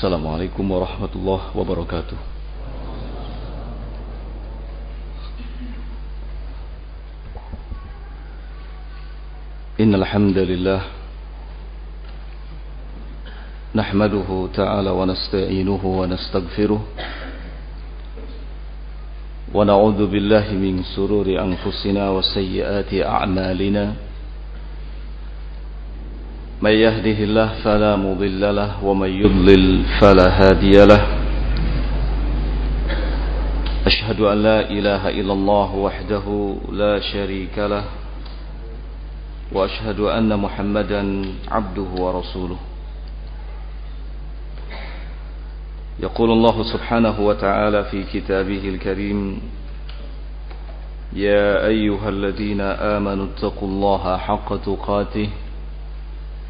Assalamualaikum warahmatullahi wabarakatuh. Innal hamdalillah ta'ala wa nasta'inuhu wa nastaghfiruh wa na'udzu billahi min sururi anfusina wa sayyiati a'malina. من يهده الله فلا مضل له ومن يضلل فلا هادي له. أشهد أن لا إله إلا الله وحده لا شريك له وأشهد أن محمدا عبده ورسوله. يقول الله سبحانه وتعالى في كتابه الكريم يا أيها الذين آمنوا اتقوا الله حق تقاته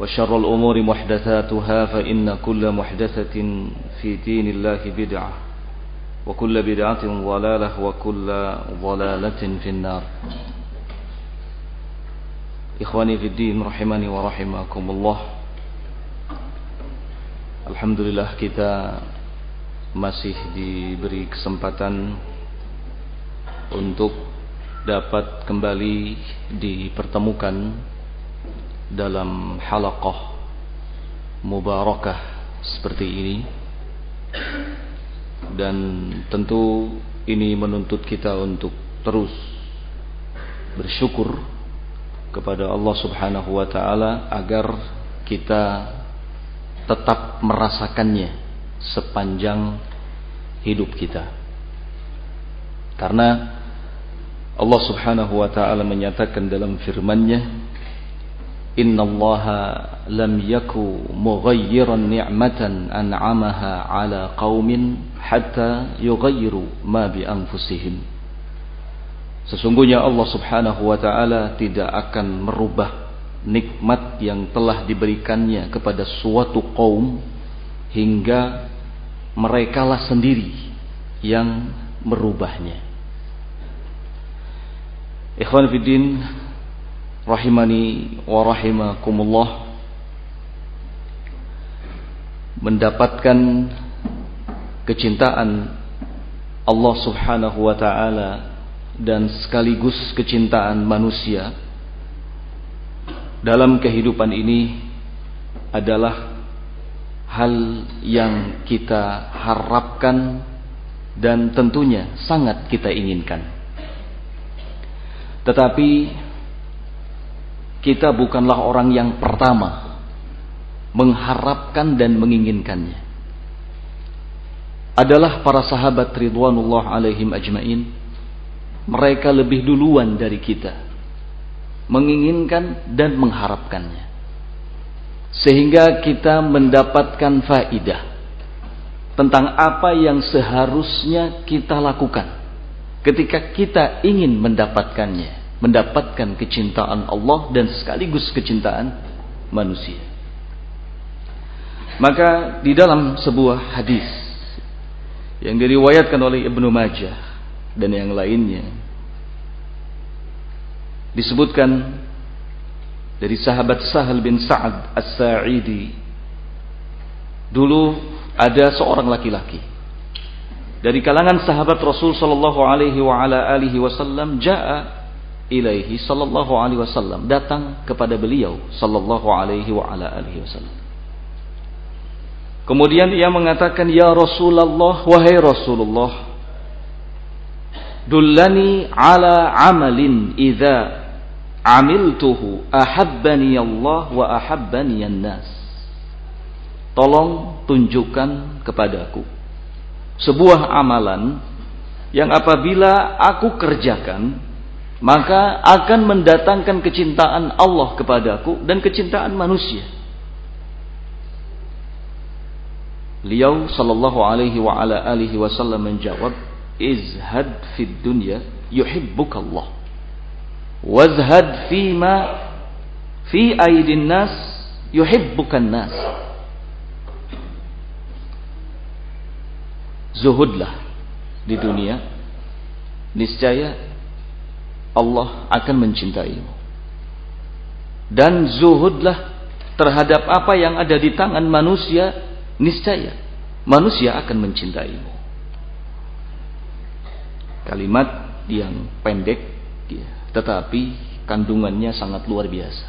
وشر الأمور محدثاتها فإن كل محدثة في دين الله بدعة وكل بدعة ضلالة وكل ضلالة في النار إخواني في الدين رحمني ورحمكم الله Alhamdulillah kita masih diberi kesempatan untuk dapat kembali dipertemukan dalam halaqah mubarakah seperti ini dan tentu ini menuntut kita untuk terus bersyukur kepada Allah Subhanahu wa taala agar kita tetap merasakannya sepanjang hidup kita. Karena Allah Subhanahu wa taala menyatakan dalam firman-Nya Allah lam yaku mughayyiran ni'matan an'amaha ala qaumin hatta yughayyiru ma bi anfusihim. Sesungguhnya Allah Subhanahu wa taala tidak akan merubah nikmat yang telah diberikannya kepada suatu kaum hingga merekalah sendiri yang merubahnya. Ikhwan fiddin rahimani wa rahimakumullah mendapatkan kecintaan Allah Subhanahu wa taala dan sekaligus kecintaan manusia dalam kehidupan ini adalah hal yang kita harapkan dan tentunya sangat kita inginkan. Tetapi kita bukanlah orang yang pertama mengharapkan dan menginginkannya. Adalah para sahabat ridwanullah alaihim ajmain. Mereka lebih duluan dari kita menginginkan dan mengharapkannya. Sehingga kita mendapatkan faidah tentang apa yang seharusnya kita lakukan ketika kita ingin mendapatkannya, mendapatkan kecintaan Allah dan sekaligus kecintaan manusia. Maka di dalam sebuah hadis yang diriwayatkan oleh Ibnu Majah dan yang lainnya disebutkan dari sahabat Sahal bin Sa'ad As-Sa'idi dulu ada seorang laki-laki dari kalangan sahabat Rasul sallallahu alaihi wa ala alihi wasallam jaa ilaihi sallallahu alaihi wasallam datang kepada beliau sallallahu alaihi wa ala alihi wasallam. Kemudian ia mengatakan ya Rasulullah wahai Rasulullah dullani ala amalin idza amiltuhu ahabbani Allah wa ahabbani nas tolong tunjukkan kepadaku sebuah amalan yang apabila aku kerjakan maka akan mendatangkan kecintaan Allah kepadaku dan kecintaan manusia. Beliau sallallahu alaihi wa ala alihi wasallam menjawab, "Izhad fid dunya yuhibbukallah. Wazhad fima fi aidin nas yuhibbukan nas." Zuhudlah di dunia, niscaya Allah akan mencintaimu. Dan zuhudlah terhadap apa yang ada di tangan manusia, niscaya manusia akan mencintaimu. Kalimat yang pendek, ya, tetapi kandungannya sangat luar biasa.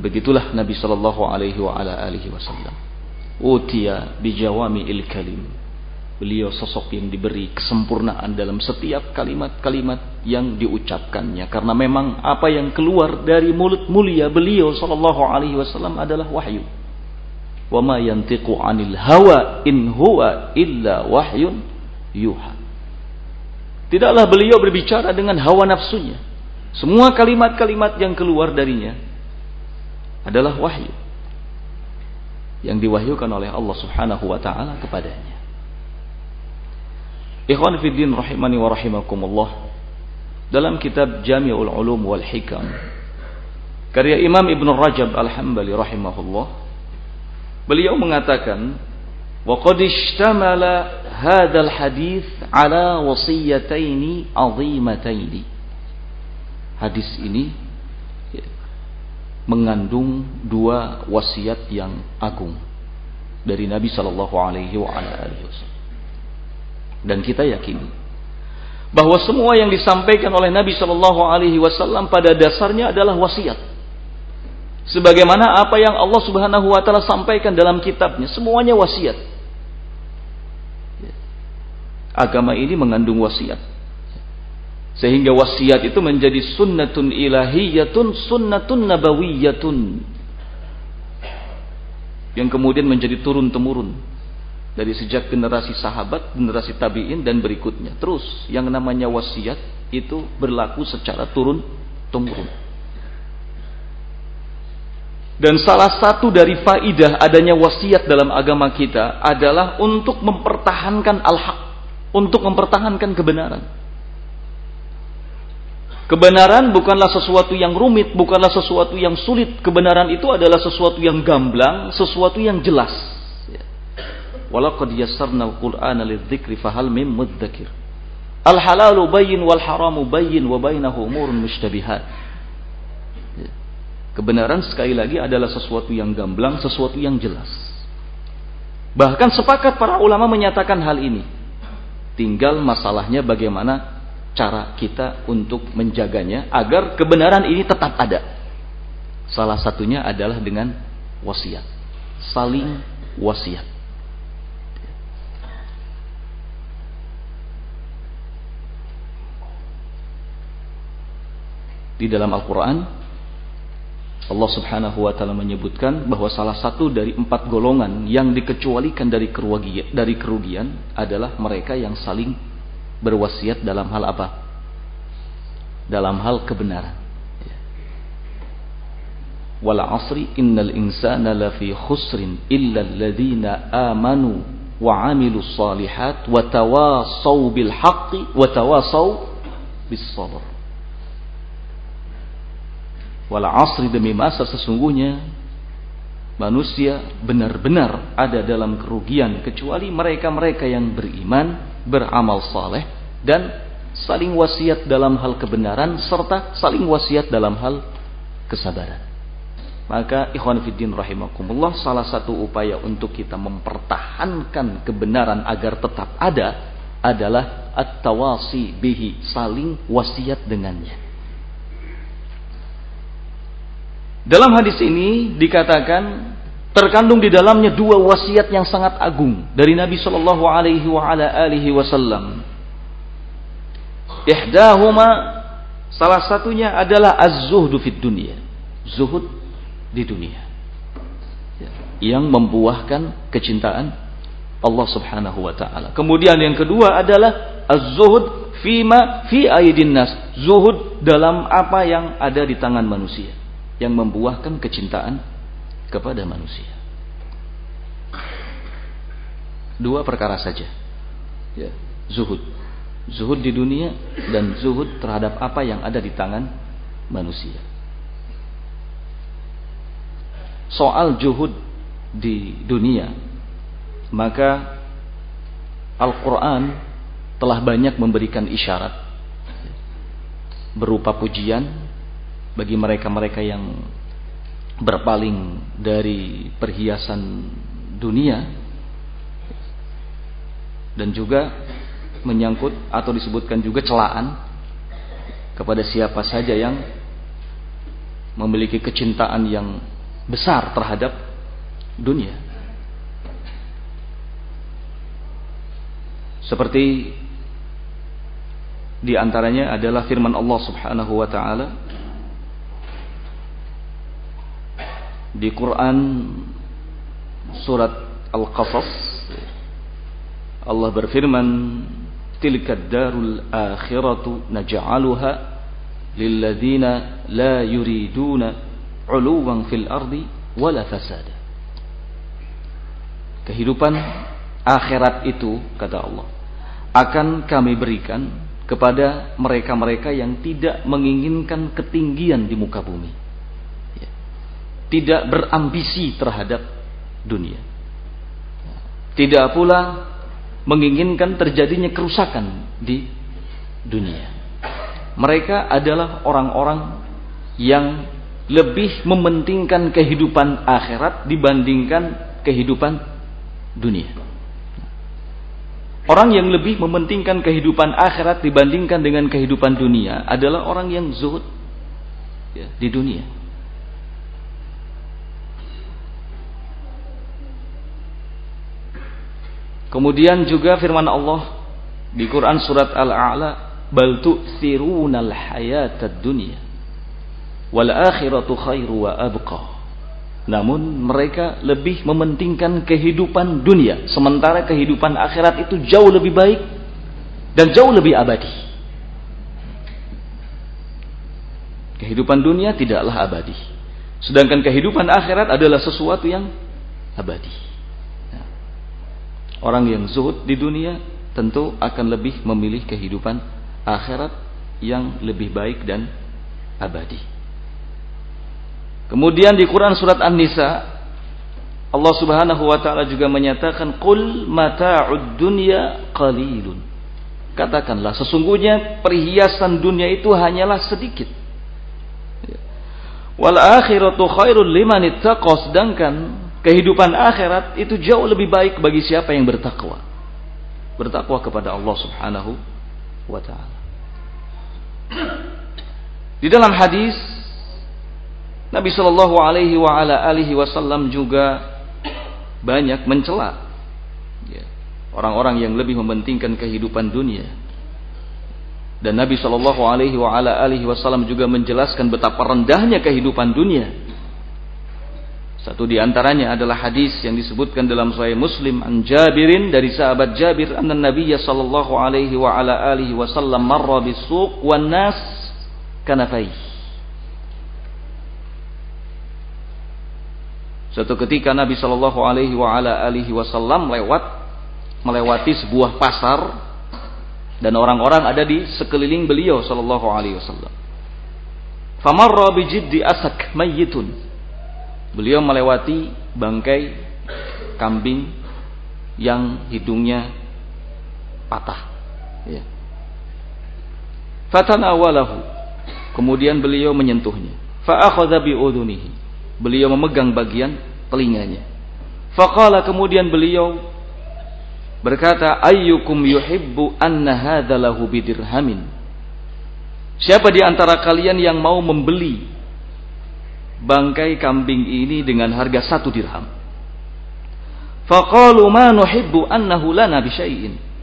Begitulah Nabi Shallallahu Alaihi Wasallam. Utia bijawami il kalim Beliau sosok yang diberi kesempurnaan dalam setiap kalimat-kalimat yang diucapkannya. Karena memang apa yang keluar dari mulut mulia beliau sallallahu alaihi wasallam adalah wahyu. Wa ma yantiqu 'anil hawa in huwa illa wahyun yuha. Tidaklah beliau berbicara dengan hawa nafsunya. Semua kalimat-kalimat yang keluar darinya adalah wahyu yang diwahyukan oleh Allah Subhanahu wa taala kepadanya. Ikhwan fiddin rahimani wa rahimakumullah. Dalam kitab Jami'ul Ulum wal Hikam karya Imam Ibn Rajab Al-Hambali rahimahullah beliau mengatakan wa qad ishtamala hadzal hadis ala wasiyataini azimataini hadis ini mengandung dua wasiat yang agung dari Nabi sallallahu alaihi wa wasallam dan kita yakini bahwa semua yang disampaikan oleh Nabi Shallallahu Alaihi Wasallam pada dasarnya adalah wasiat. Sebagaimana apa yang Allah Subhanahu Wa Taala sampaikan dalam kitabnya, semuanya wasiat. Agama ini mengandung wasiat. Sehingga wasiat itu menjadi sunnatun ilahiyatun, sunnatun nabawiyatun. Yang kemudian menjadi turun-temurun dari sejak generasi sahabat, generasi tabi'in dan berikutnya. Terus yang namanya wasiat itu berlaku secara turun temurun. Dan salah satu dari faidah adanya wasiat dalam agama kita adalah untuk mempertahankan al-haq, untuk mempertahankan kebenaran. Kebenaran bukanlah sesuatu yang rumit, bukanlah sesuatu yang sulit. Kebenaran itu adalah sesuatu yang gamblang, sesuatu yang jelas. Walaqad yassarna al-Qur'ana lidzikri fahal mim mudzakir. Al-halalu bayyin wal haramu bayyin wa bainahu umurun mushtabihat. Kebenaran sekali lagi adalah sesuatu yang gamblang, sesuatu yang jelas. Bahkan sepakat para ulama menyatakan hal ini. Tinggal masalahnya bagaimana cara kita untuk menjaganya agar kebenaran ini tetap ada. Salah satunya adalah dengan wasiat. Saling wasiat. Di dalam Al-Quran Allah subhanahu wa ta'ala menyebutkan bahwa salah satu dari empat golongan yang dikecualikan dari kerugian, dari kerugian adalah mereka yang saling berwasiat dalam hal apa? Dalam hal kebenaran. Wal asri innal insana lafi khusrin illa alladhina amanu wa amilu salihat wa tawasaw bil wa tawasaw bis sabr wala asri demi masa sesungguhnya manusia benar-benar ada dalam kerugian kecuali mereka-mereka yang beriman, beramal saleh dan saling wasiat dalam hal kebenaran serta saling wasiat dalam hal kesabaran. Maka ikhwan fiddin rahimakumullah salah satu upaya untuk kita mempertahankan kebenaran agar tetap ada adalah at-tawasi bihi, saling wasiat dengannya. Dalam hadis ini dikatakan terkandung di dalamnya dua wasiat yang sangat agung dari Nabi Shallallahu Alaihi Wasallam. Ihdahuma salah satunya adalah az-zuhdu fid dunia. Zuhud di dunia. Ya. Yang membuahkan kecintaan Allah Subhanahu wa taala. Kemudian yang kedua adalah az-zuhud fima fi aidin nas. Zuhud dalam apa yang ada di tangan manusia yang membuahkan kecintaan kepada manusia. Dua perkara saja. Ya, zuhud zuhud di dunia dan zuhud terhadap apa yang ada di tangan manusia. Soal zuhud di dunia, maka Al-Quran telah banyak memberikan isyarat berupa pujian bagi mereka-mereka yang berpaling dari perhiasan dunia dan juga menyangkut atau disebutkan juga celaan kepada siapa saja yang memiliki kecintaan yang besar terhadap dunia. Seperti di antaranya adalah firman Allah Subhanahu wa taala di Quran surat Al-Qasas Allah berfirman tilka darul akhiratu naj'aluha lilladzina la yuriduna uluwan fil ardi wala fasada kehidupan akhirat itu kata Allah akan kami berikan kepada mereka-mereka yang tidak menginginkan ketinggian di muka bumi. Tidak berambisi terhadap dunia tidak pula menginginkan terjadinya kerusakan di dunia. Mereka adalah orang-orang yang lebih mementingkan kehidupan akhirat dibandingkan kehidupan dunia. Orang yang lebih mementingkan kehidupan akhirat dibandingkan dengan kehidupan dunia adalah orang yang zuhud ya, di dunia. Kemudian juga firman Allah di Quran surat Al-A'la, "Bal tu'thirunal hayatad dunya wal akhiratu khairu wa abqa." Namun mereka lebih mementingkan kehidupan dunia, sementara kehidupan akhirat itu jauh lebih baik dan jauh lebih abadi. Kehidupan dunia tidaklah abadi. Sedangkan kehidupan akhirat adalah sesuatu yang abadi. Orang yang zuhud di dunia tentu akan lebih memilih kehidupan akhirat yang lebih baik dan abadi. Kemudian di Quran surat An-Nisa Allah Subhanahu wa taala juga menyatakan qul mata'ud dunya qalilun. Katakanlah sesungguhnya perhiasan dunia itu hanyalah sedikit. Wal akhiratu khairul liman ittaqa sedangkan kehidupan akhirat itu jauh lebih baik bagi siapa yang bertakwa. Bertakwa kepada Allah Subhanahu wa taala. Di dalam hadis Nabi Shallallahu alaihi wa ala alihi wasallam juga banyak mencela ya, orang-orang yang lebih mementingkan kehidupan dunia. Dan Nabi Shallallahu alaihi wa ala alihi wasallam juga menjelaskan betapa rendahnya kehidupan dunia satu di antaranya adalah hadis yang disebutkan dalam Sahih Muslim an Jabirin dari sahabat Jabir anna Nabi sallallahu alaihi wa ala alihi wasallam marra bisuq wan nas kanafai. Suatu ketika Nabi sallallahu alaihi wa ala alihi wasallam lewat melewati sebuah pasar dan orang-orang ada di sekeliling beliau sallallahu alaihi wasallam. Famarra bijiddi asak mayyitun beliau melewati bangkai kambing yang hidungnya patah. Ya. Fatanawalahu. Kemudian beliau menyentuhnya. Fa'akhadha bi'udhunihi. Beliau memegang bagian telinganya. Faqala kemudian beliau berkata, Ayyukum yuhibbu anna hadha lahu bidirhamin. Siapa di antara kalian yang mau membeli bangkai kambing ini dengan harga satu dirham. Faqalu ma nuhibbu annahu lana bisyai'in.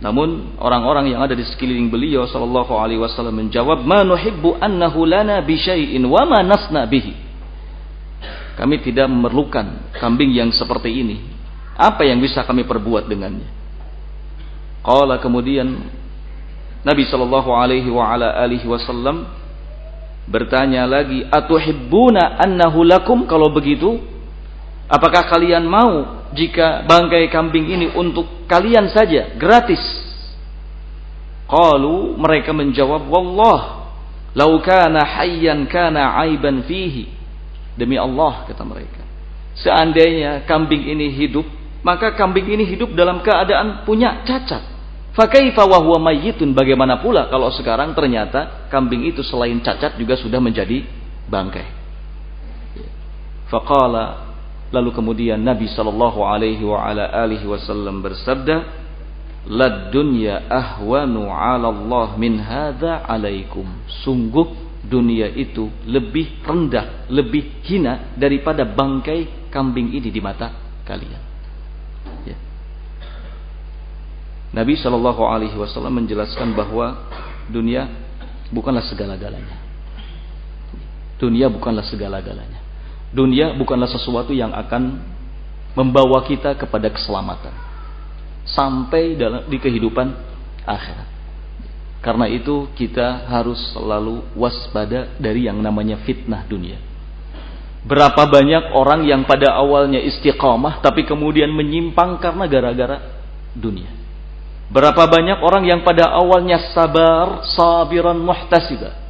Namun orang-orang yang ada di sekeliling beliau sallallahu alaihi wasallam menjawab, "Ma nuhibbu annahu lana bi syai'in wa ma nasna bihi." Kami tidak memerlukan kambing yang seperti ini. Apa yang bisa kami perbuat dengannya? Qala kemudian Nabi sallallahu alaihi wa ala alihi wasallam bertanya lagi, "Atuhibbuna annahu lakum?" Kalau begitu, apakah kalian mau jika bangkai kambing ini untuk kalian saja gratis? Qalu mereka menjawab wallah lau kana hayyan kana aiban fihi. Demi Allah kata mereka seandainya kambing ini hidup maka kambing ini hidup dalam keadaan punya cacat fakaifa wa huwa mayyitun bagaimana pula kalau sekarang ternyata kambing itu selain cacat juga sudah menjadi bangkai faqala Lalu kemudian Nabi Shallallahu Alaihi Wasallam bersabda, "Lad dunya ahwanu 'ala Allah min hadza 'alaikum." Sungguh dunia itu lebih rendah, lebih hina daripada bangkai kambing ini di mata kalian. Ya. Nabi Shallallahu Alaihi Wasallam menjelaskan bahwa dunia bukanlah segala-galanya. Dunia bukanlah segala-galanya dunia bukanlah sesuatu yang akan membawa kita kepada keselamatan sampai dalam di kehidupan akhirat. Karena itu kita harus selalu waspada dari yang namanya fitnah dunia. Berapa banyak orang yang pada awalnya istiqamah tapi kemudian menyimpang karena gara-gara dunia. Berapa banyak orang yang pada awalnya sabar, sabiran muhtasibah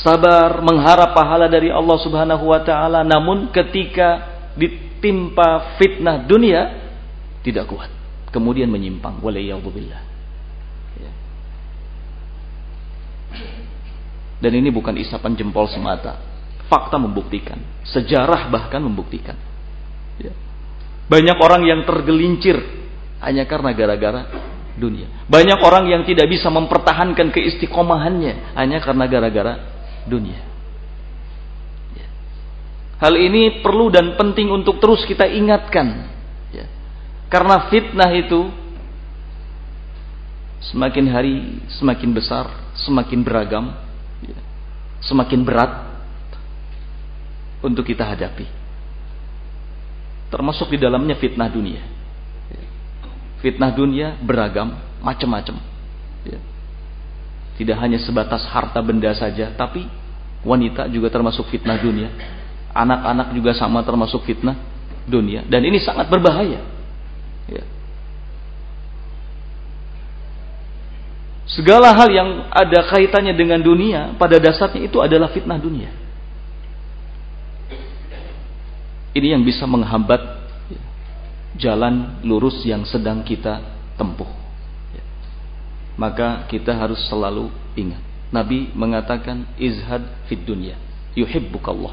sabar mengharap pahala dari Allah Subhanahu wa taala. Namun ketika ditimpa fitnah dunia tidak kuat. Kemudian menyimpang. Waliyadzubillah ya. dan ini bukan isapan jempol semata. Fakta membuktikan. Sejarah bahkan membuktikan. Ya. banyak orang yang tergelincir hanya karena gara-gara dunia banyak orang yang tidak bisa mempertahankan keistiqomahannya hanya karena gara-gara dunia. Ya. Hal ini perlu dan penting untuk terus kita ingatkan. Ya. Karena fitnah itu semakin hari semakin besar, semakin beragam, ya. semakin berat untuk kita hadapi. Termasuk di dalamnya fitnah dunia. Fitnah dunia beragam, macam-macam. Ya. Tidak hanya sebatas harta benda saja, tapi wanita juga termasuk fitnah dunia. Anak-anak juga sama termasuk fitnah dunia. Dan ini sangat berbahaya. Ya. Segala hal yang ada kaitannya dengan dunia, pada dasarnya itu adalah fitnah dunia. Ini yang bisa menghambat jalan lurus yang sedang kita tempuh maka kita harus selalu ingat. Nabi mengatakan izhad fid dunya yuhibbukallah.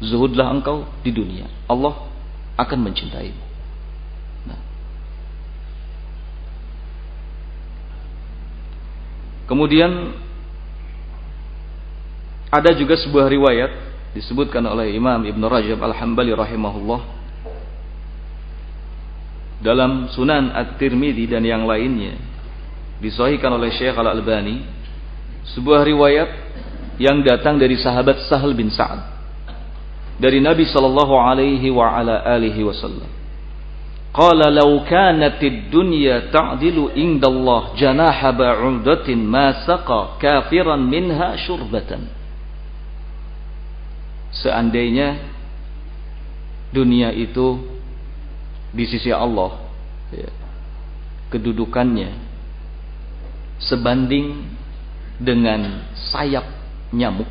Zuhudlah engkau di dunia. Allah akan mencintaimu. Nah. Kemudian ada juga sebuah riwayat disebutkan oleh Imam Ibn Rajab Al-Hambali rahimahullah dalam Sunan At-Tirmidzi dan yang lainnya disahihkan oleh Syekh Al-Albani sebuah riwayat yang datang dari sahabat Sahal bin Sa'ad dari Nabi sallallahu alaihi wa ala alihi wasallam. Qala law kanat ad-dunya ta'dilu indallah janaha ba'udatin ma saqa kafiran minha syurbatan. Seandainya dunia itu di sisi Allah ya, kedudukannya sebanding dengan sayap nyamuk,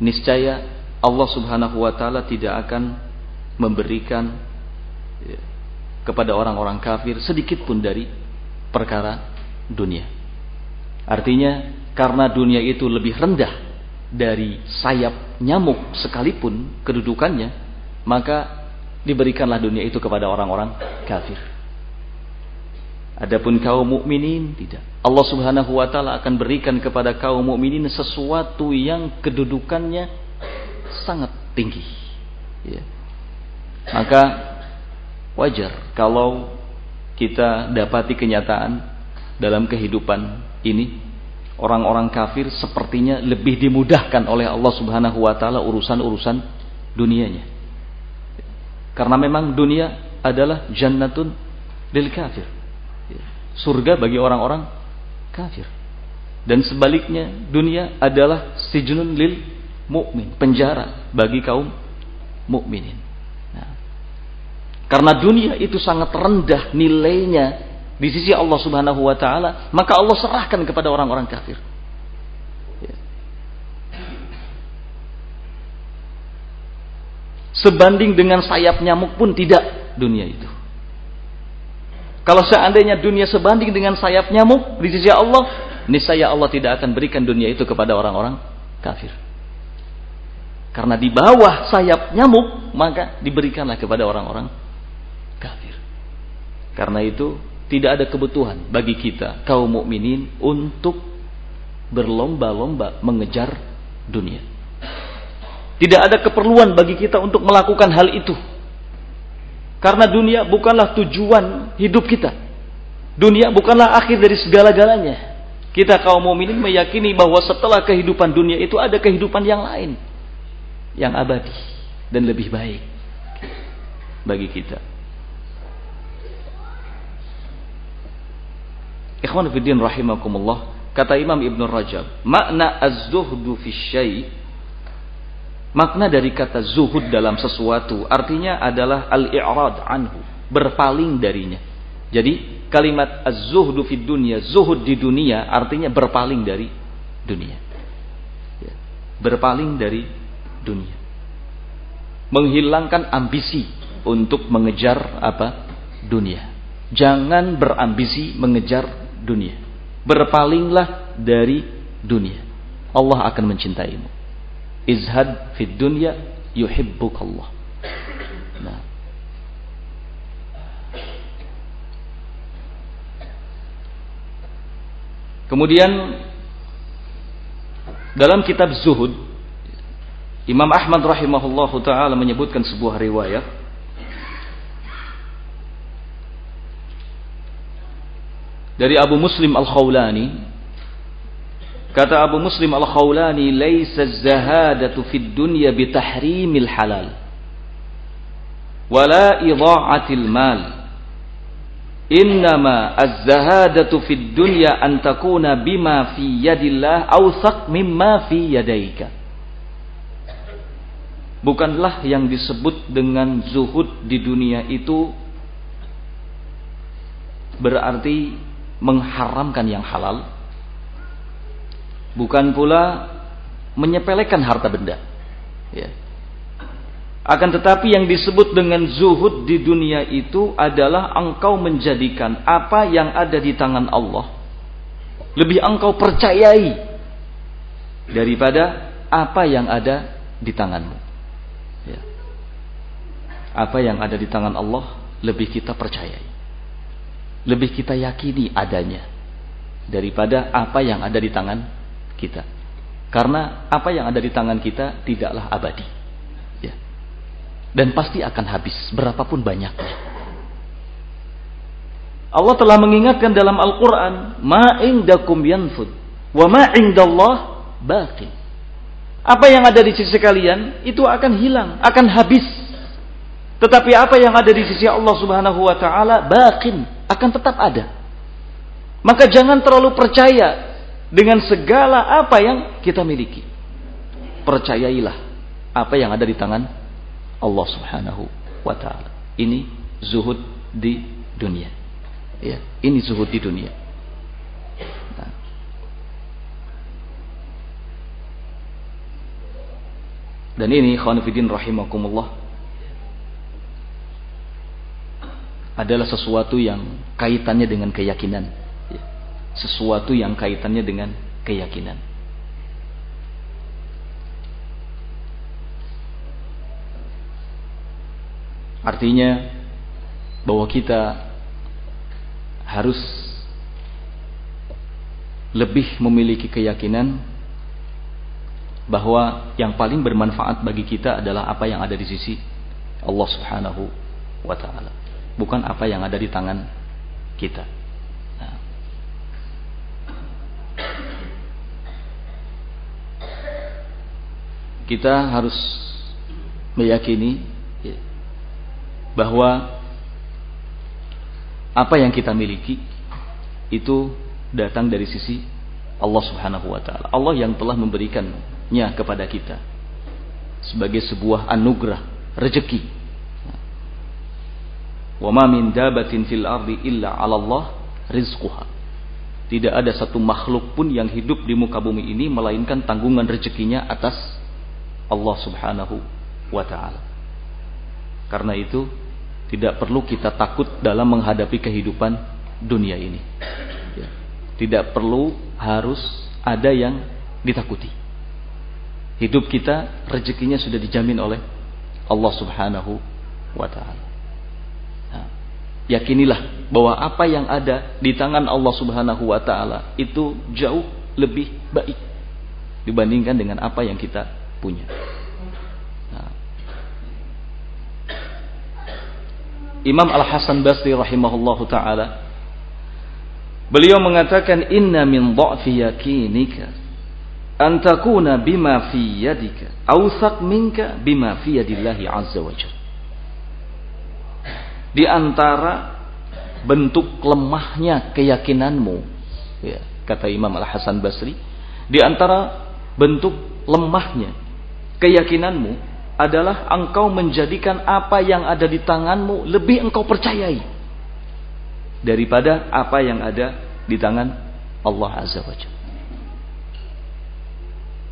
niscaya Allah Subhanahu wa taala tidak akan memberikan ya, kepada orang-orang kafir sedikit pun dari perkara dunia. Artinya karena dunia itu lebih rendah dari sayap nyamuk sekalipun kedudukannya, maka diberikanlah dunia itu kepada orang-orang kafir. Adapun kaum mukminin tidak. Allah Subhanahu wa taala akan berikan kepada kaum mukminin sesuatu yang kedudukannya sangat tinggi. Ya. Maka wajar kalau kita dapati kenyataan dalam kehidupan ini orang-orang kafir sepertinya lebih dimudahkan oleh Allah Subhanahu wa taala urusan-urusan dunianya. Karena memang dunia adalah jannatun lil kafir. Surga bagi orang-orang kafir. Dan sebaliknya dunia adalah sijnun lil mukmin, penjara bagi kaum mukminin. Nah, karena dunia itu sangat rendah nilainya di sisi Allah Subhanahu wa taala, maka Allah serahkan kepada orang-orang kafir. Sebanding dengan sayap nyamuk pun tidak dunia itu. Kalau seandainya dunia sebanding dengan sayap nyamuk di sisi Allah, niscaya Allah tidak akan berikan dunia itu kepada orang-orang kafir. Karena di bawah sayap nyamuk, maka diberikanlah kepada orang-orang kafir. Karena itu tidak ada kebutuhan bagi kita kaum mukminin untuk berlomba-lomba mengejar dunia. Tidak ada keperluan bagi kita untuk melakukan hal itu. Karena dunia bukanlah tujuan hidup kita. Dunia bukanlah akhir dari segala-galanya. Kita kaum mukminin meyakini bahwa setelah kehidupan dunia itu ada kehidupan yang lain yang abadi dan lebih baik bagi kita. Ikhwan fiddin rahimakumullah, kata Imam Ibn Rajab, makna az-zuhdu fi syai' makna dari kata zuhud dalam sesuatu artinya adalah al-i'rad anhu, berpaling darinya. Jadi kalimat az-zuhdu fi dunya, zuhud di dunia artinya berpaling dari dunia. Ya, berpaling dari dunia. Menghilangkan ambisi untuk mengejar apa? dunia. Jangan berambisi mengejar dunia. Berpalinglah dari dunia. Allah akan mencintaimu. Izhad fid dunya yuhibbukallah. Nah. Kemudian dalam kitab Zuhud Imam Ahmad rahimahullahu taala menyebutkan sebuah riwayat dari Abu Muslim Al-Khawlani kata Abu Muslim Al-Khawlani laisa zahadatu fid dunya bitahrimil halal wala idha'atil mal. Innama az-zahadatu fid dunya an takuna bima fi yadillah awsaq mimma fi yadaika bukanlah yang disebut dengan zuhud di dunia itu berarti mengharamkan yang halal bukan pula menyepelekan harta benda. Ya. Akan tetapi yang disebut dengan zuhud di dunia itu adalah engkau menjadikan apa yang ada di tangan Allah. Lebih engkau percayai daripada apa yang ada di tanganmu. Ya. apa yang ada di tangan Allah lebih kita percayai. Lebih kita yakini adanya daripada apa yang ada di tangan kita. Karena apa yang ada di tangan kita tidaklah abadi. Ya. Dan pasti akan habis berapapun banyaknya. Allah telah mengingatkan dalam Al-Quran, Ma indakum yanfud, wa ma indallah. Apa yang ada di sisi kalian, itu akan hilang, akan habis. Tetapi apa yang ada di sisi Allah subhanahu wa ta'ala, baqin, akan tetap ada. Maka jangan terlalu percaya dengan segala apa yang kita miliki. Percayailah apa yang ada di tangan Allah Subhanahu wa taala. Ini zuhud di dunia. Ya, ini zuhud di dunia. Nah. Dan ini khonifidin rahimakumullah adalah sesuatu yang kaitannya dengan keyakinan. Sesuatu yang kaitannya dengan keyakinan. Artinya bahwa kita harus lebih memiliki keyakinan bahwa yang paling bermanfaat bagi kita adalah apa yang ada di sisi Allah Subhanahu wa taala bukan apa yang ada di tangan kita. Nah. Kita harus meyakini ya, bahwa apa yang kita miliki itu datang dari sisi Allah Subhanahu wa taala. Allah yang telah memberikannya kepada kita sebagai sebuah anugerah, rezeki. Wa ma min dabatin fil ardi illa 'ala Allah rizquha. Tidak ada satu makhluk pun yang hidup di muka bumi ini melainkan tanggungan rezekinya atas Allah Subhanahu wa taala. Karena itu tidak perlu kita takut dalam menghadapi kehidupan dunia ini. Ya. Tidak perlu harus ada yang ditakuti. Hidup kita rezekinya sudah dijamin oleh Allah Subhanahu wa taala. Nah, yakinilah bahwa apa yang ada di tangan Allah Subhanahu wa taala itu jauh lebih baik dibandingkan dengan apa yang kita punya. Nah. Imam Al Hasan Basri rahimahullahu taala beliau mengatakan inna min dha'fi yakinika an takuna bima fi yadika awsaq minka bima fi yadillahi azza wa di antara bentuk lemahnya keyakinanmu ya, kata Imam Al Hasan Basri di antara bentuk lemahnya keyakinanmu adalah engkau menjadikan apa yang ada di tanganmu lebih engkau percayai daripada apa yang ada di tangan Allah Azza wa Jalla.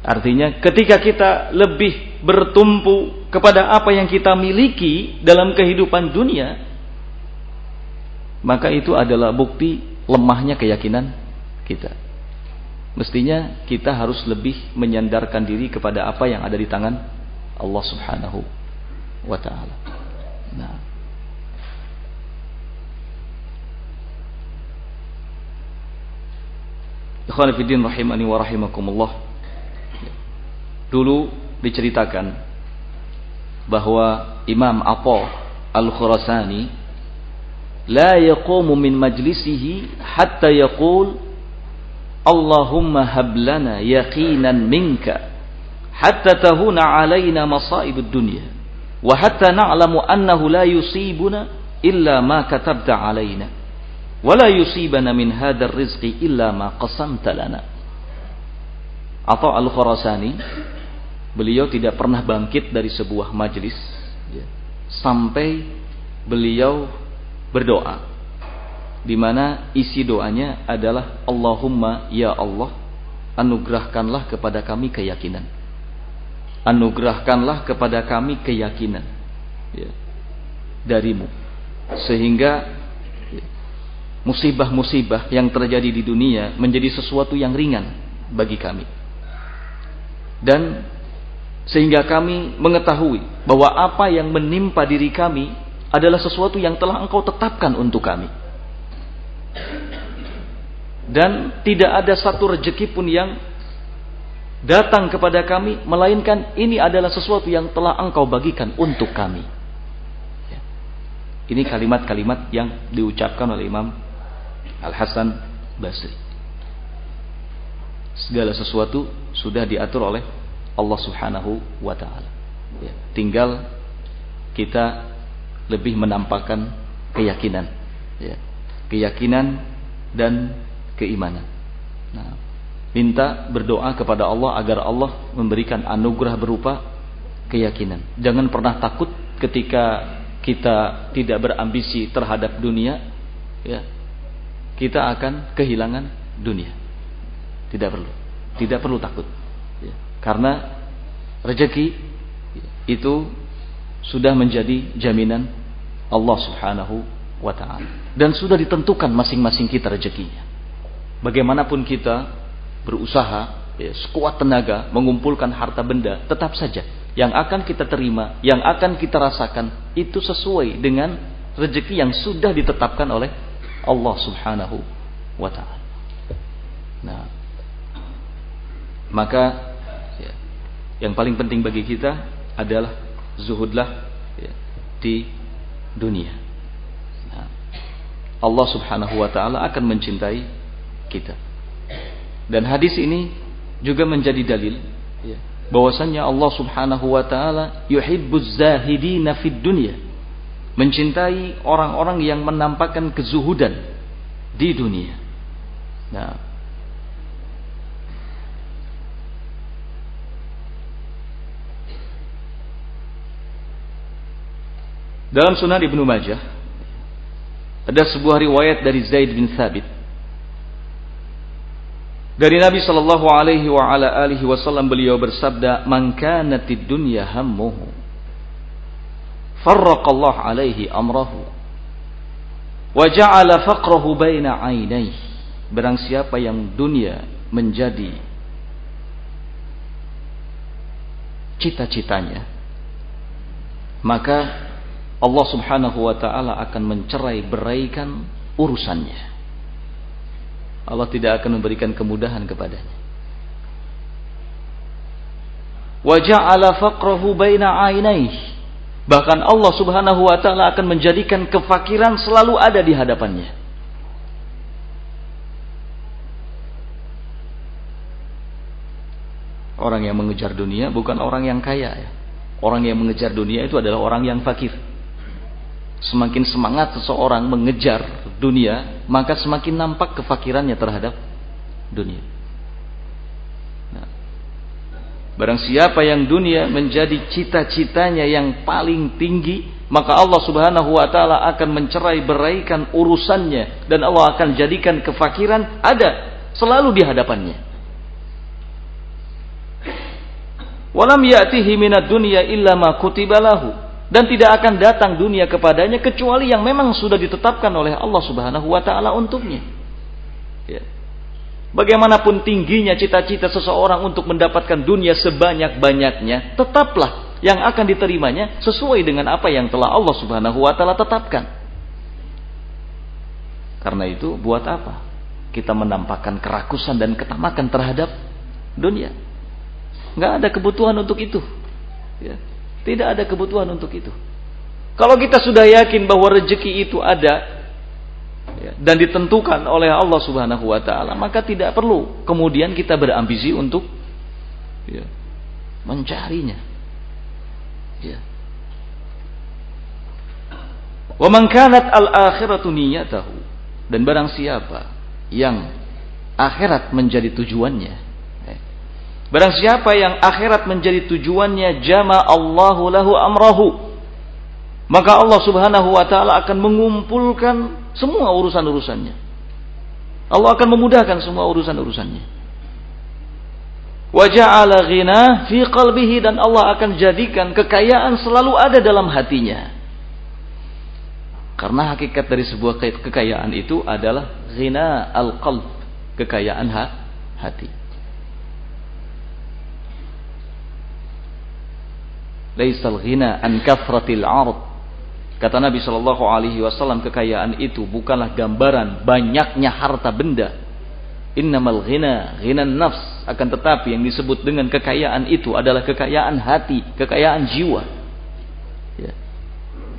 Artinya ketika kita lebih bertumpu kepada apa yang kita miliki dalam kehidupan dunia, maka itu adalah bukti lemahnya keyakinan kita. Mestinya kita harus lebih menyandarkan diri kepada apa yang ada di tangan Allah Subhanahu wa taala. Nah. Ikhwan fillah rahimani wa rahimakumullah. Dulu diceritakan bahwa Imam Apo Al-Khurasani la yaqumu min majlisihi hatta yaqul Allahumma hablana yaqinan minka hatta tahuna alaina masaibud dunya wa hatta na'lamu annahu la yusibuna illa ma katabta alaina wa la yusibana min hadzal rizqi illa ma qasamta lana. Atau Al-Khurasani beliau tidak pernah bangkit dari sebuah majlis ya, sampai beliau berdoa di mana isi doanya adalah Allahumma ya Allah anugerahkanlah kepada kami keyakinan. Anugerahkanlah kepada kami keyakinan ya, darimu. Sehingga musibah-musibah yang terjadi di dunia menjadi sesuatu yang ringan bagi kami. Dan sehingga kami mengetahui bahwa apa yang menimpa diri kami adalah sesuatu yang telah engkau tetapkan untuk kami dan tidak ada satu rejeki pun yang datang kepada kami melainkan ini adalah sesuatu yang telah engkau bagikan untuk kami. Ya. ini kalimat-kalimat yang diucapkan oleh Imam Al-Hasan Basri. Segala sesuatu sudah diatur oleh Allah Subhanahu wa taala. Ya. tinggal kita lebih menampakkan keyakinan. Ya. Keyakinan dan keimanan. Nah, minta berdoa kepada Allah agar Allah memberikan anugerah berupa keyakinan. Jangan pernah takut ketika kita tidak berambisi terhadap dunia, ya. Kita akan kehilangan dunia. Tidak perlu. Tidak perlu takut. Ya. Karena rezeki itu sudah menjadi jaminan Allah Subhanahu wa taala dan sudah ditentukan masing-masing kita rezekinya. Bagaimanapun kita berusaha ya, sekuat tenaga mengumpulkan harta benda, tetap saja yang akan kita terima, yang akan kita rasakan itu sesuai dengan rezeki yang sudah ditetapkan oleh Allah Subhanahu wa taala. Nah, maka ya, yang paling penting bagi kita adalah zuhudlah ya, di dunia. Allah Subhanahu wa taala akan mencintai kita. Dan hadis ini juga menjadi dalil ya, bahwasanya Allah Subhanahu wa taala yuhibbuz zahidina fid dunya mencintai orang-orang yang menampakkan kezuhudan di dunia. Nah, Dalam Sunan Ibnu Majah ada sebuah riwayat dari Zaid bin Thabit dari Nabi sallallahu alaihi wa ala alihi wasallam beliau bersabda, "Man kanatid dunya hammuhu, farraqallahu alaihi amrahu, wa ja'ala baina 'ainayhi." Barang siapa yang dunia menjadi cita-citanya, maka Allah Subhanahu wa taala akan mencerai beraikan urusannya. Allah tidak akan memberikan kemudahan kepadanya. Wa ja'ala faqrahu baina ainaihi. Bahkan Allah Subhanahu wa taala akan menjadikan kefakiran selalu ada di hadapannya. Orang yang mengejar dunia bukan orang yang kaya ya. Orang yang mengejar dunia itu adalah orang yang fakir. Semakin semangat seseorang mengejar dunia, maka semakin nampak kefakirannya terhadap dunia. Nah, barang siapa yang dunia menjadi cita-citanya yang paling tinggi, maka Allah Subhanahu wa taala akan mencerai beraikan urusannya dan Allah akan jadikan kefakiran ada selalu di hadapannya. Walam ya'tihi minad dunya illa ma kutiba lahu dan tidak akan datang dunia kepadanya kecuali yang memang sudah ditetapkan oleh Allah Subhanahu wa taala untuknya. Ya. Bagaimanapun tingginya cita-cita seseorang untuk mendapatkan dunia sebanyak-banyaknya, tetaplah yang akan diterimanya sesuai dengan apa yang telah Allah Subhanahu wa taala tetapkan. Karena itu, buat apa? Kita menampakkan kerakusan dan ketamakan terhadap dunia. Nggak ada kebutuhan untuk itu. Ya. Tidak ada kebutuhan untuk itu. Kalau kita sudah yakin bahwa rezeki itu ada ya, dan ditentukan oleh Allah Subhanahu wa taala, maka tidak perlu kemudian kita berambisi untuk ya, mencarinya. Ya. Wa kanat al-akhiratu niyatahu dan barang siapa yang akhirat menjadi tujuannya Barang siapa yang akhirat menjadi tujuannya jama Allahu lahu amrahu. Maka Allah Subhanahu wa taala akan mengumpulkan semua urusan-urusannya. Allah akan memudahkan semua urusan-urusannya. Wa ja'ala ghina fi qalbihi dan Allah akan jadikan kekayaan selalu ada dalam hatinya. Karena hakikat dari sebuah kekayaan itu adalah ghina al-qalb, kekayaan hati. Laisal ghina an kathratil ard. Kata Nabi Shallallahu alaihi wasallam kekayaan itu bukanlah gambaran banyaknya harta benda. Innamal ghina ghinan nafs akan tetapi yang disebut dengan kekayaan itu adalah kekayaan hati, kekayaan jiwa. Ya.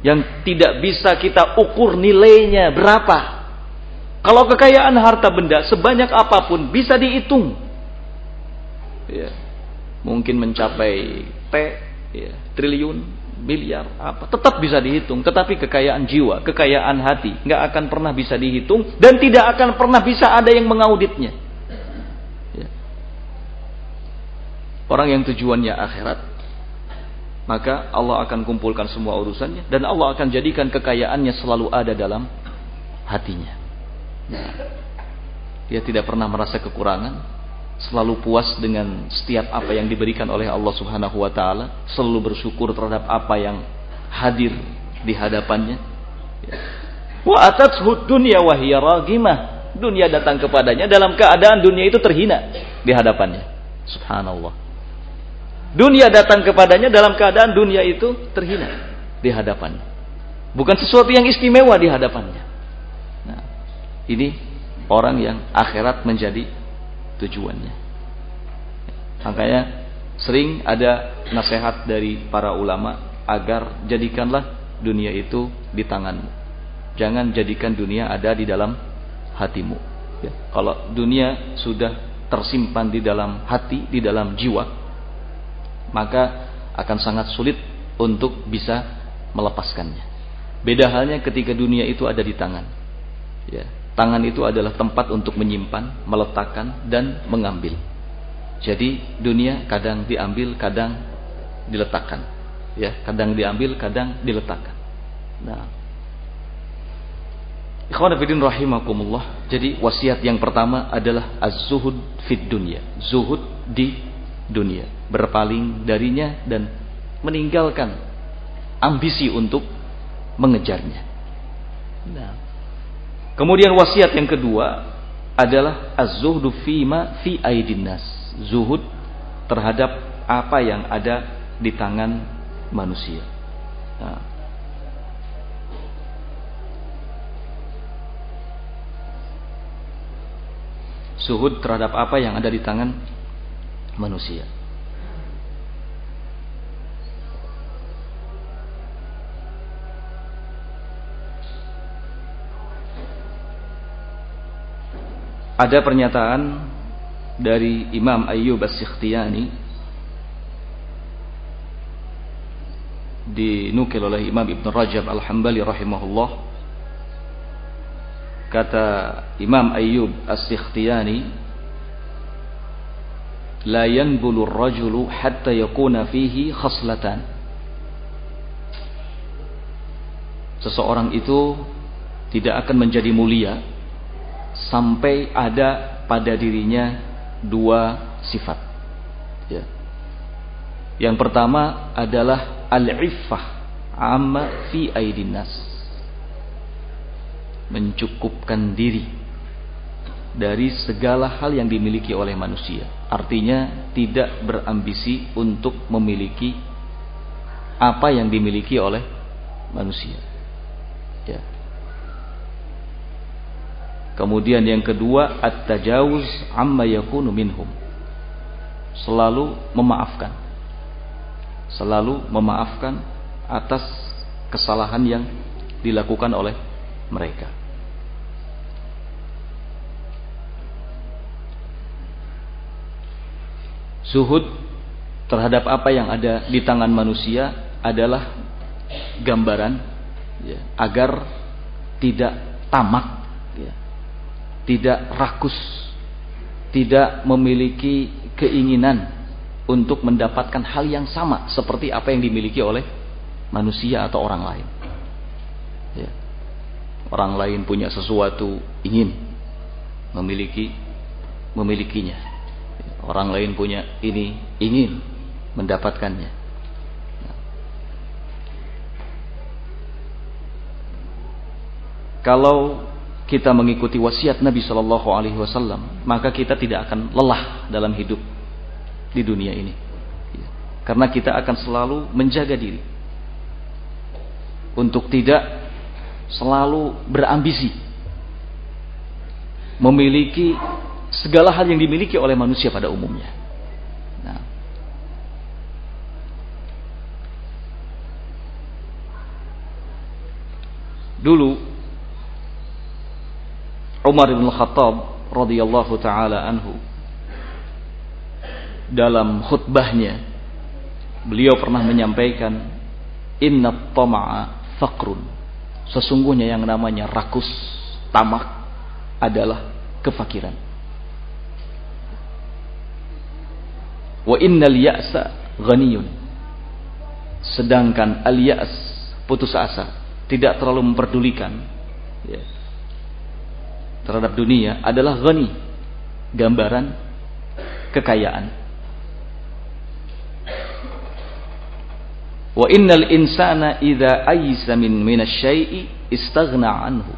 Yang tidak bisa kita ukur nilainya berapa. Kalau kekayaan harta benda sebanyak apa pun bisa dihitung. Ya. Mungkin mencapai T ya, triliun, miliar, apa, tetap bisa dihitung. Tetapi kekayaan jiwa, kekayaan hati, nggak akan pernah bisa dihitung dan tidak akan pernah bisa ada yang mengauditnya. Ya. Orang yang tujuannya akhirat, maka Allah akan kumpulkan semua urusannya dan Allah akan jadikan kekayaannya selalu ada dalam hatinya. Nah, dia tidak pernah merasa kekurangan, selalu puas dengan setiap apa yang diberikan oleh Allah Subhanahu wa taala, selalu bersyukur terhadap apa yang hadir di hadapannya. Ya. Wa atathu dunya wa hiya. Dunia datang kepadanya dalam keadaan dunia itu terhina di hadapannya. Subhanallah. Dunia datang kepadanya dalam keadaan dunia itu terhina di hadapannya. Bukan sesuatu yang istimewa di hadapannya. Nah, ini orang yang akhirat menjadi tujuannya. Makanya sering ada nasihat dari para ulama agar jadikanlah dunia itu di tanganmu. Jangan jadikan dunia ada di dalam hatimu. Ya. Kalau dunia sudah tersimpan di dalam hati, di dalam jiwa, maka akan sangat sulit untuk bisa melepaskannya. Beda halnya ketika dunia itu ada di tangan. Ya, tangan itu adalah tempat untuk menyimpan, meletakkan dan mengambil. Jadi dunia kadang diambil, kadang diletakkan. Ya, kadang diambil, kadang diletakkan. Nah, Ikhwan rahimakumullah. Jadi wasiat yang pertama adalah az-zuhud fid dunya. Zuhud di dunia, berpaling darinya dan meninggalkan ambisi untuk mengejarnya. Nah. Kemudian wasiat yang kedua adalah az-zuhdu fima fi aidin nas. Zuhud terhadap apa yang ada di tangan manusia. Nah. Zuhud terhadap apa yang ada di tangan manusia. Ada pernyataan dari Imam Ayyub As-Sikhtiyani dinukil oleh Imam Ibn Rajab Al-Hambali rahimahullah. Kata Imam Ayyub As-Sikhtiyani la yanbulu ar-rajulu hatta yakuna fihi khaslatan. Seseorang itu tidak akan menjadi mulia sampai ada pada dirinya dua sifat. Ya. Yang pertama adalah al-iffah amma fi aidinas. Mencukupkan diri dari segala hal yang dimiliki oleh manusia. Artinya tidak berambisi untuk memiliki apa yang dimiliki oleh manusia. Ya. Kemudian yang kedua at-tajawuz amma yakunu minhum. Selalu memaafkan. Selalu memaafkan atas kesalahan yang dilakukan oleh mereka. Zuhud terhadap apa yang ada di tangan manusia adalah gambaran ya, agar tidak tamak tidak rakus, tidak memiliki keinginan untuk mendapatkan hal yang sama seperti apa yang dimiliki oleh manusia atau orang lain. Ya. Orang lain punya sesuatu ingin memiliki memilikinya. Orang lain punya ini ingin mendapatkannya. Kalau kita mengikuti wasiat Nabi Shallallahu Alaihi Wasallam, maka kita tidak akan lelah dalam hidup di dunia ini, ya. karena kita akan selalu menjaga diri untuk tidak selalu berambisi memiliki segala hal yang dimiliki oleh manusia pada umumnya. Nah. Dulu Umar bin Khattab radhiyallahu taala anhu. Dalam khutbahnya beliau pernah menyampaikan inna tama'a faqrun. Sesungguhnya yang namanya rakus tamak adalah kefakiran. Wa innal ya'sa ghaniyun. Sedangkan al ya's putus asa tidak terlalu memperdulikan ya, terhadap dunia adalah ghani, gambaran kekayaan. Wa innal insana idza aysa min minasyai'i istaghna anhu.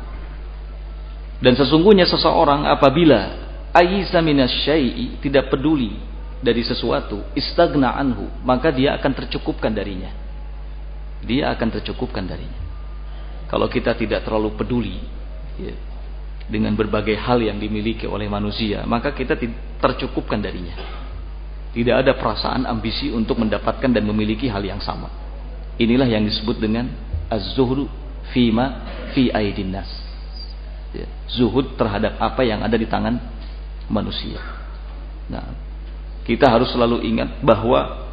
Dan sesungguhnya seseorang apabila aysa minasyai'i tidak peduli dari sesuatu, istaghna anhu, maka dia akan tercukupkan darinya. Dia akan tercukupkan darinya. Kalau kita tidak terlalu peduli ya, dengan berbagai hal yang dimiliki oleh manusia, maka kita tercukupkan darinya. Tidak ada perasaan ambisi untuk mendapatkan dan memiliki hal yang sama. Inilah yang disebut dengan az-zuhdu fima fi aidin nas. Ya, zuhud terhadap apa yang ada di tangan manusia. Nah, kita harus selalu ingat bahwa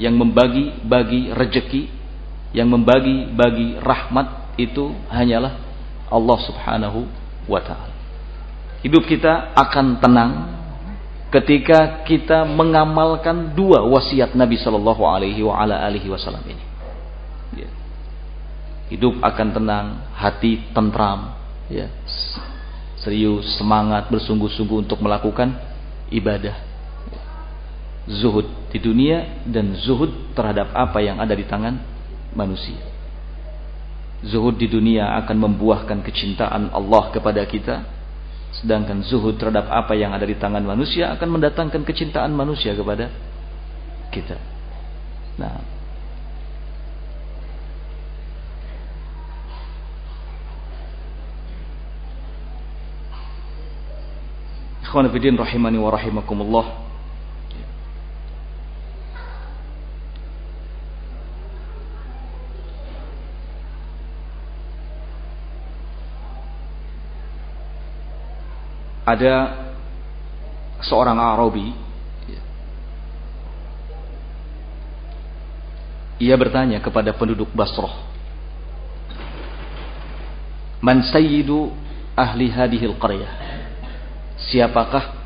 yang membagi bagi rejeki, yang membagi bagi rahmat itu hanyalah Allah Subhanahu wa taala. Hidup kita akan tenang ketika kita mengamalkan dua wasiat Nabi Shallallahu alaihi wasallam ini. Ya. Hidup akan tenang, hati tentram, ya. Serius, semangat, bersungguh-sungguh untuk melakukan ibadah. Zuhud di dunia dan zuhud terhadap apa yang ada di tangan manusia. Zuhud di dunia akan membuahkan kecintaan Allah kepada kita, sedangkan zuhud terhadap apa yang ada di tangan manusia akan mendatangkan kecintaan manusia kepada kita. Nah, rahimani wa. Ada seorang Arabi ia bertanya kepada penduduk Basrah Man sayyidu ahli hadihil qaryah? Siapakah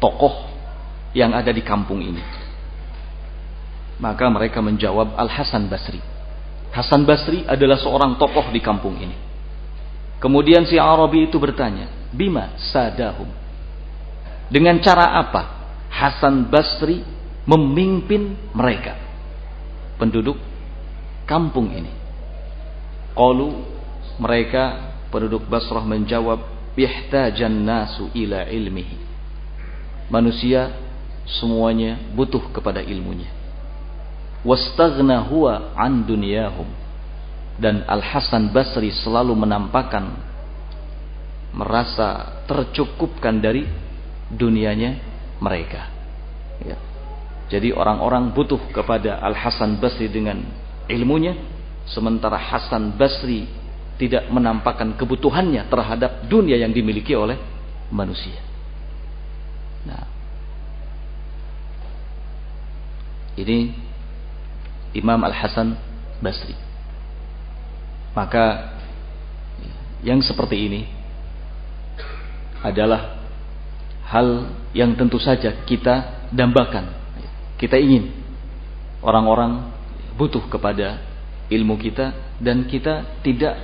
tokoh yang ada di kampung ini? Maka mereka menjawab Al-Hasan Basri. Hasan Basri adalah seorang tokoh di kampung ini. Kemudian si Arabi itu bertanya bima sadahum. Dengan cara apa Hasan Basri memimpin mereka penduduk kampung ini. Qalu mereka penduduk Basrah menjawab bihtajan nasu ila ilmihi. Manusia semuanya butuh kepada ilmunya. Wastaghna huwa an dunyahum. Dan Al Hasan Basri selalu menampakkan merasa tercukupkan dari dunianya mereka. Ya. Jadi orang-orang butuh kepada Al Hasan Basri dengan ilmunya, sementara Hasan Basri tidak menampakkan kebutuhannya terhadap dunia yang dimiliki oleh manusia. Nah, ini Imam Al Hasan Basri. Maka yang seperti ini adalah hal yang tentu saja kita dambakan. Kita ingin orang-orang butuh kepada ilmu kita dan kita tidak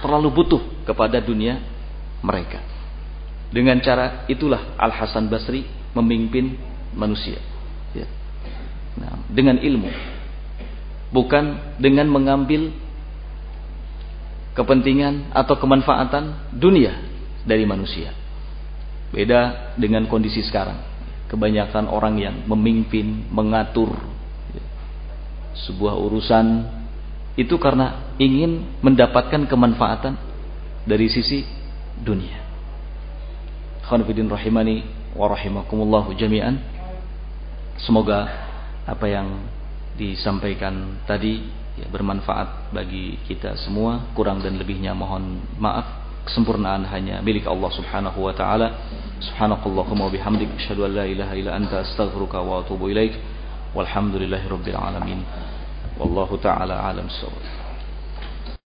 terlalu butuh kepada dunia mereka. Dengan cara itulah Al Hasan Basri memimpin manusia. Ya. Nah, dengan ilmu, bukan dengan mengambil kepentingan atau kemanfaatan dunia dari manusia. Beda dengan kondisi sekarang. Kebanyakan orang yang memimpin, mengatur sebuah urusan itu karena ingin mendapatkan kemanfaatan dari sisi dunia. Khonfidin rahimani wa rahimakumullahu jami'an. Semoga apa yang disampaikan tadi ya, bermanfaat bagi kita semua. Kurang dan lebihnya mohon maaf kesempurnaan hanya milik Allah Subhanahu wa taala. Subhanakallahumma wa bihamdik asyhadu an la ilaha illa anta astaghfiruka wa atubu ilaik. Walhamdulillahirabbil alamin. Wallahu taala alam sawab.